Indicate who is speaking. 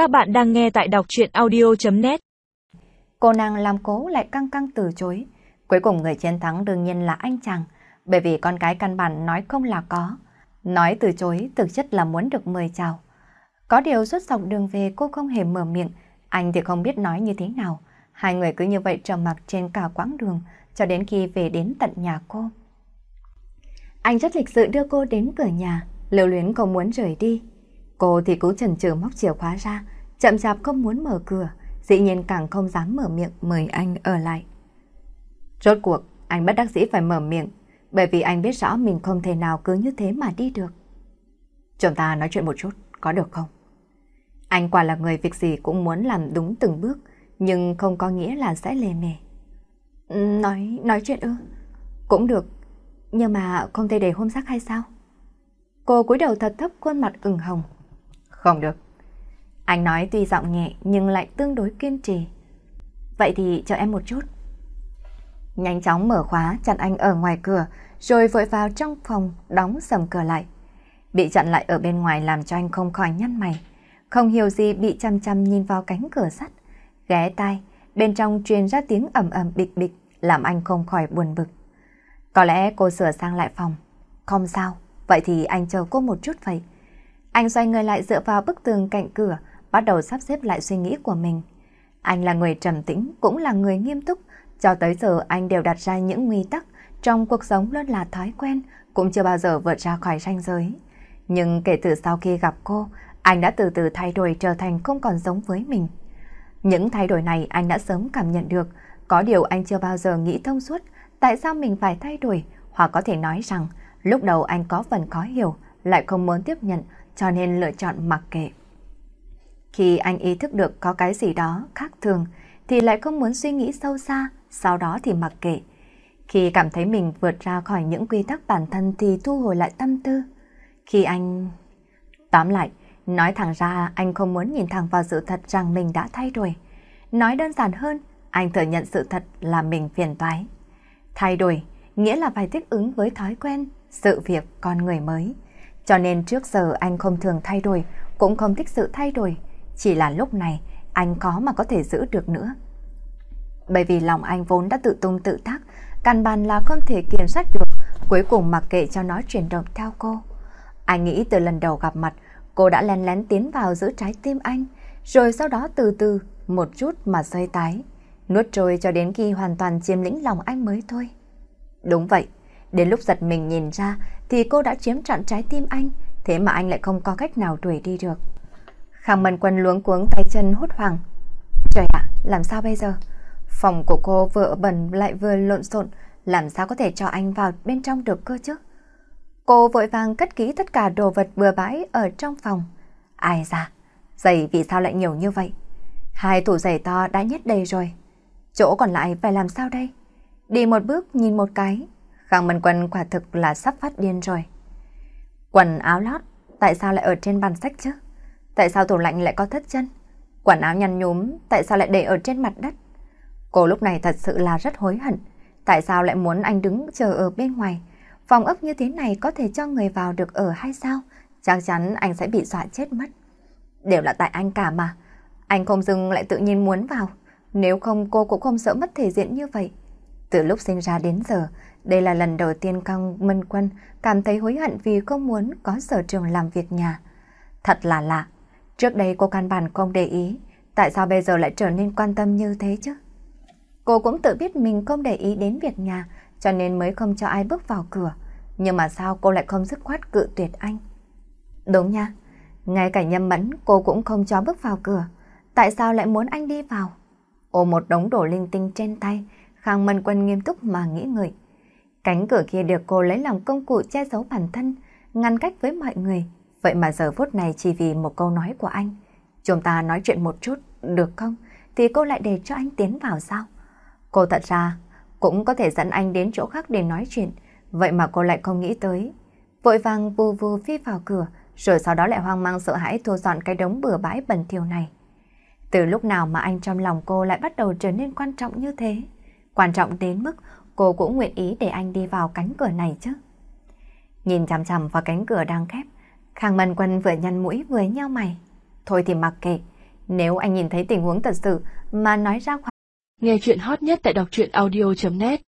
Speaker 1: Các bạn đang nghe tại đọc chuyện audio.net
Speaker 2: Cô nàng làm cố lại căng căng từ chối. Cuối cùng người chiến thắng đương nhiên là anh chàng, bởi vì con cái căn bản nói không là có. Nói từ chối thực chất là muốn được mời chào. Có điều suốt dọc đường về cô không hề mở miệng, anh thì không biết nói như thế nào. Hai người cứ như vậy trầm mặc trên cả quãng đường, cho đến khi về đến tận nhà cô. Anh rất lịch sự đưa cô đến cửa nhà, lưu luyến không muốn rời đi. Cô thì cũng chần chừ móc chìa khóa ra, chậm chạp không muốn mở cửa, dĩ nhiên càng không dám mở miệng mời anh ở lại. Rốt cuộc, anh bất đắc dĩ phải mở miệng, bởi vì anh biết rõ mình không thể nào cứ như thế mà đi được. Chúng ta nói chuyện một chút, có được không? Anh quả là người việc gì cũng muốn làm đúng từng bước, nhưng không có nghĩa là sẽ lề mề. Nói, nói chuyện ư? Cũng được, nhưng mà không thể để hôm sắc hay sao? Cô cúi đầu thật thấp khuôn mặt ửng hồng. Không được. Anh nói tuy giọng nhẹ nhưng lại tương đối kiên trì. Vậy thì chờ em một chút. Nhanh chóng mở khóa chặn anh ở ngoài cửa rồi vội vào trong phòng đóng sầm cửa lại. Bị chặn lại ở bên ngoài làm cho anh không khỏi nhăn mày. Không hiểu gì bị chăm chăm nhìn vào cánh cửa sắt. Ghé tai, bên trong truyền ra tiếng ầm ầm bịch bịch làm anh không khỏi buồn bực. Có lẽ cô sửa sang lại phòng. Không sao, vậy thì anh chờ cô một chút vậy. Anh xoay người lại dựa vào bức tường cạnh cửa, bắt đầu sắp xếp lại suy nghĩ của mình. Anh là người trầm tĩnh, cũng là người nghiêm túc. Cho tới giờ anh đều đặt ra những nguyên tắc trong cuộc sống luôn là thói quen, cũng chưa bao giờ vượt ra khỏi ranh giới. Nhưng kể từ sau khi gặp cô, anh đã từ từ thay đổi trở thành không còn giống với mình. Những thay đổi này anh đã sớm cảm nhận được, có điều anh chưa bao giờ nghĩ thông suốt tại sao mình phải thay đổi, hoặc có thể nói rằng lúc đầu anh có phần khó hiểu, lại không muốn tiếp nhận cho nên lựa chọn mặc kệ. Khi anh ý thức được có cái gì đó khác thường thì lại không muốn suy nghĩ sâu xa, sau đó thì mặc kệ. Khi cảm thấy mình vượt ra khỏi những quy tắc bản thân thì thu hồi lại tâm tư. Khi anh... Tóm lại, nói thẳng ra anh không muốn nhìn thẳng vào sự thật rằng mình đã thay đổi. Nói đơn giản hơn, anh thừa nhận sự thật là mình phiền toái. Thay đổi nghĩa là phải thích ứng với thói quen, sự việc con người mới. Cho nên trước giờ anh không thường thay đổi, cũng không thích sự thay đổi. Chỉ là lúc này anh có mà có thể giữ được nữa. Bởi vì lòng anh vốn đã tự tung tự tác, căn bản là không thể kiểm soát được, cuối cùng mặc kệ cho nó chuyển động theo cô. Anh nghĩ từ lần đầu gặp mặt, cô đã lén lén tiến vào giữa trái tim anh, rồi sau đó từ từ, một chút mà rơi tái, nuốt trôi cho đến khi hoàn toàn chiếm lĩnh lòng anh mới thôi. Đúng vậy, đến lúc giật mình nhìn ra thì cô đã chiếm trọn trái tim anh, thế mà anh lại không có cách nào đuổi đi được. Khang Mân Quân luống cuống tay chân hốt hoảng. Trời ạ, làm sao bây giờ? Phòng của cô vừa bẩn lại vừa lộn xộn, làm sao có thể cho anh vào bên trong được cơ chứ? Cô vội vàng cất kỹ tất cả đồ vật bừa bãi ở trong phòng. Ai ra, giày vì sao lại nhiều như vậy? Hai tủ giày to đã nhét đầy rồi. Chỗ còn lại phải làm sao đây? Đi một bước nhìn một cái, Khang Mân Quân quả thực là sắp phát điên rồi. Quần áo lót, tại sao lại ở trên bàn sách chứ? Tại sao tủ lạnh lại có thất chân? Quần áo nhăn nhúm, tại sao lại để ở trên mặt đất? Cô lúc này thật sự là rất hối hận. Tại sao lại muốn anh đứng chờ ở bên ngoài? Phòng ốc như thế này có thể cho người vào được ở hay sao? Chắc chắn anh sẽ bị dọa chết mất. Đều là tại anh cả mà. Anh không dừng lại tự nhiên muốn vào. Nếu không cô cũng không sợ mất thể diện như vậy. Từ lúc sinh ra đến giờ, đây là lần đầu tiên Cao Minh Quân cảm thấy hối hận vì không muốn có sở trường làm việc nhà. Thật là lạ, trước đây cô căn bản không để ý, tại sao bây giờ lại trở nên quan tâm như thế chứ? Cô cũng tự biết mình không để ý đến việc nhà, cho nên mới không cho ai bước vào cửa. Nhưng mà sao cô lại không dứt khoát cự tuyệt anh? Đúng nha, ngay cả nhâm mẫn cô cũng không cho bước vào cửa. Tại sao lại muốn anh đi vào? Ôm một đống đồ linh tinh trên tay, Khang Mân Quân nghiêm túc mà nghĩ người Cánh cửa kia được cô lấy lòng công cụ che giấu bản thân, ngăn cách với mọi người. Vậy mà giờ phút này chỉ vì một câu nói của anh. Chúng ta nói chuyện một chút, được không? Thì cô lại để cho anh tiến vào sao? Cô thật ra cũng có thể dẫn anh đến chỗ khác để nói chuyện. Vậy mà cô lại không nghĩ tới. Vội vàng vù vù phi vào cửa, rồi sau đó lại hoang mang sợ hãi thu dọn cái đống bừa bãi bẩn thỉu này. Từ lúc nào mà anh trong lòng cô lại bắt đầu trở nên quan trọng như thế? Quan trọng đến mức cô cũng nguyện ý để anh đi vào cánh cửa này chứ. Nhìn chằm chằm vào cánh cửa đang khép, Khang Mân Quân vừa nhăn mũi vừa nheo mày. Thôi thì mặc kệ, Nếu anh nhìn thấy tình huống thật sự mà nói ra
Speaker 1: Nghe chuyện hot nhất tại đọc truyện audio.net